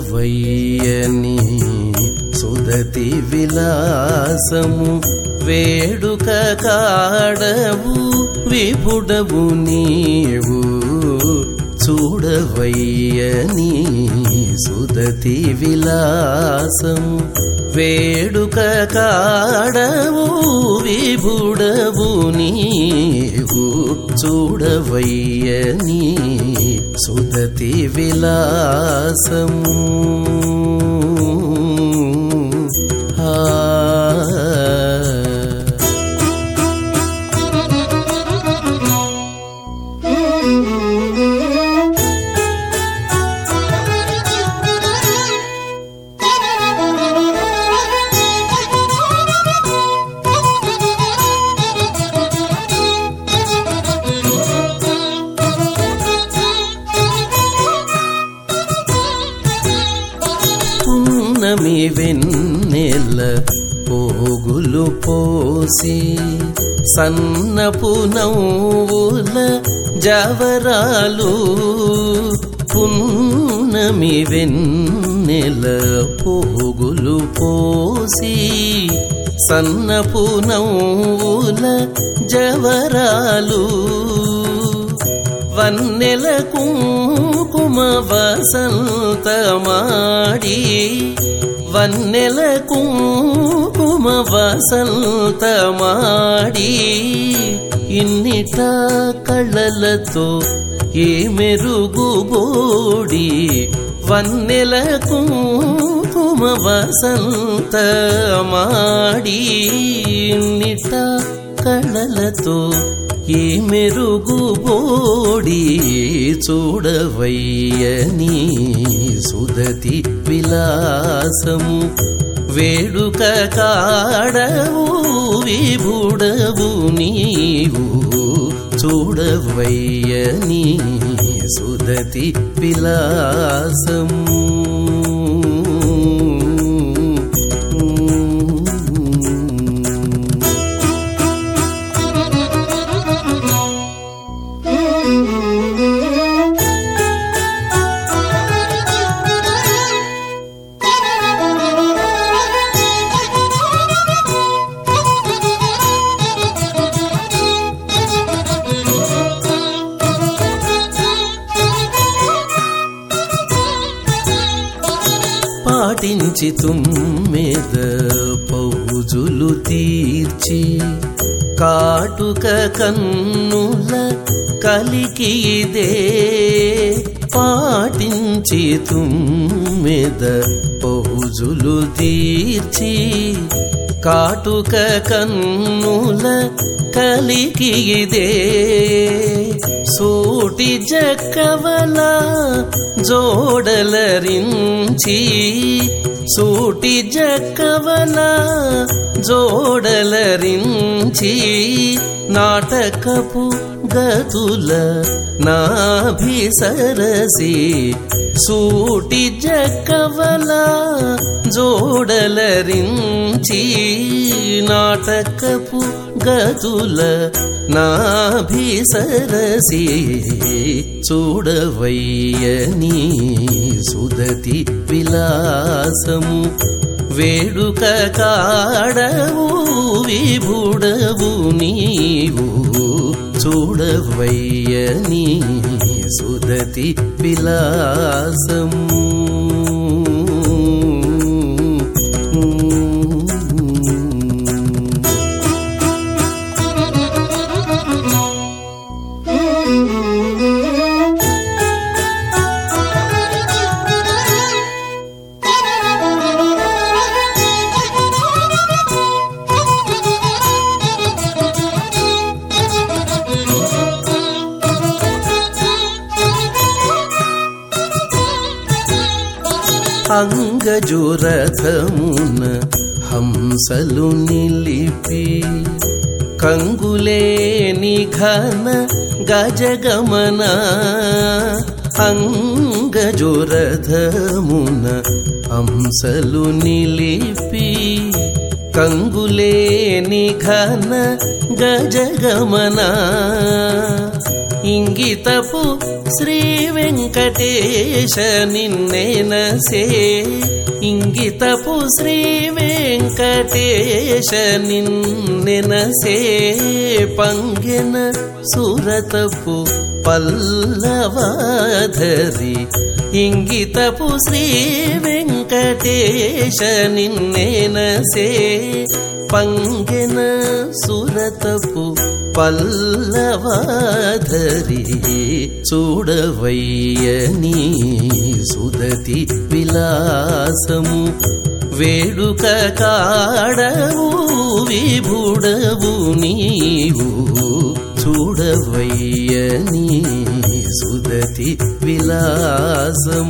చూడవయ్యని సుదతి విలాసము వేడుక కాడవు విపుడవు నీవు. చూడవయ్యని సుదతి విలాసం. వేడుక కాడవు విభుడవు నీవు. చూడవయ్యని సుదతి విలాసము ఆ వెన్నెల పోగులు పోసి సన్నపు నవ్వుల జవరాలు పున్నమి వెన్నెల పోగులు పోసి సన్నపు నవ్వుల జవరాలు వన్నెల కుంకుమ వసంతమాడి వన్నెల కుంకుమ వసంతమాడి. ఇన్నిట కళ్ళలతో ఏ మెరుగుబోడి వన్నెల కుంకుమ వసంతమాడి. ఇన్నిట ఈ మెరుగు బోడి చూడవయ్యని సుదతి విలాసము. వేడుక కాడవు విభుడవు నీవు చూడవయ్యని సుదతి విలాసము. పాటించి తుమ్మెద పౌజులు తీర్చి కాటుక కన్నుల కలికి ఇదే పాటించి తుమ్మెద పౌజులు తీర్చి కాటుక కన్నుల కలికి ఇదే. సూటి జక్కవల జోడలరించి సూటి జక్కవల జోడలరించి నాటకపు గతుల నాభి సరసి సూటి జక్కవల జోడలరించి నాటకపు గతుల నాభి సరసి చూడవయ్యని సుదతి విలాసము వేడుక కాడవు విభుడవు నీవు. చూడవయ్య నీ సుదతి విలాసము. అంగజురథమున హంసలు నిలిపి కంగులేని ఘన గజగమన అంగజోరథమున హంసలు నిలిపి కంగులేని ఘన గజగమన ఇంగితపు శ్రీ వెంకటేశ నిన్నెనసే. ఇంగితపు శ్రీ వెంకటేశ నిన్నెనసే. పంగెన సురతపు పల్లవాధరి. ఇంగితపు శ్రీ వెంకటేశ నిన్నెనసే. పంగెన సురతపు పల్లవాధరి చూడవయ్యని సుదతి విలాసము. వేడుక కాడవు విభుడవు నీవు. చూడవయ్యని సుదతి విలాసము.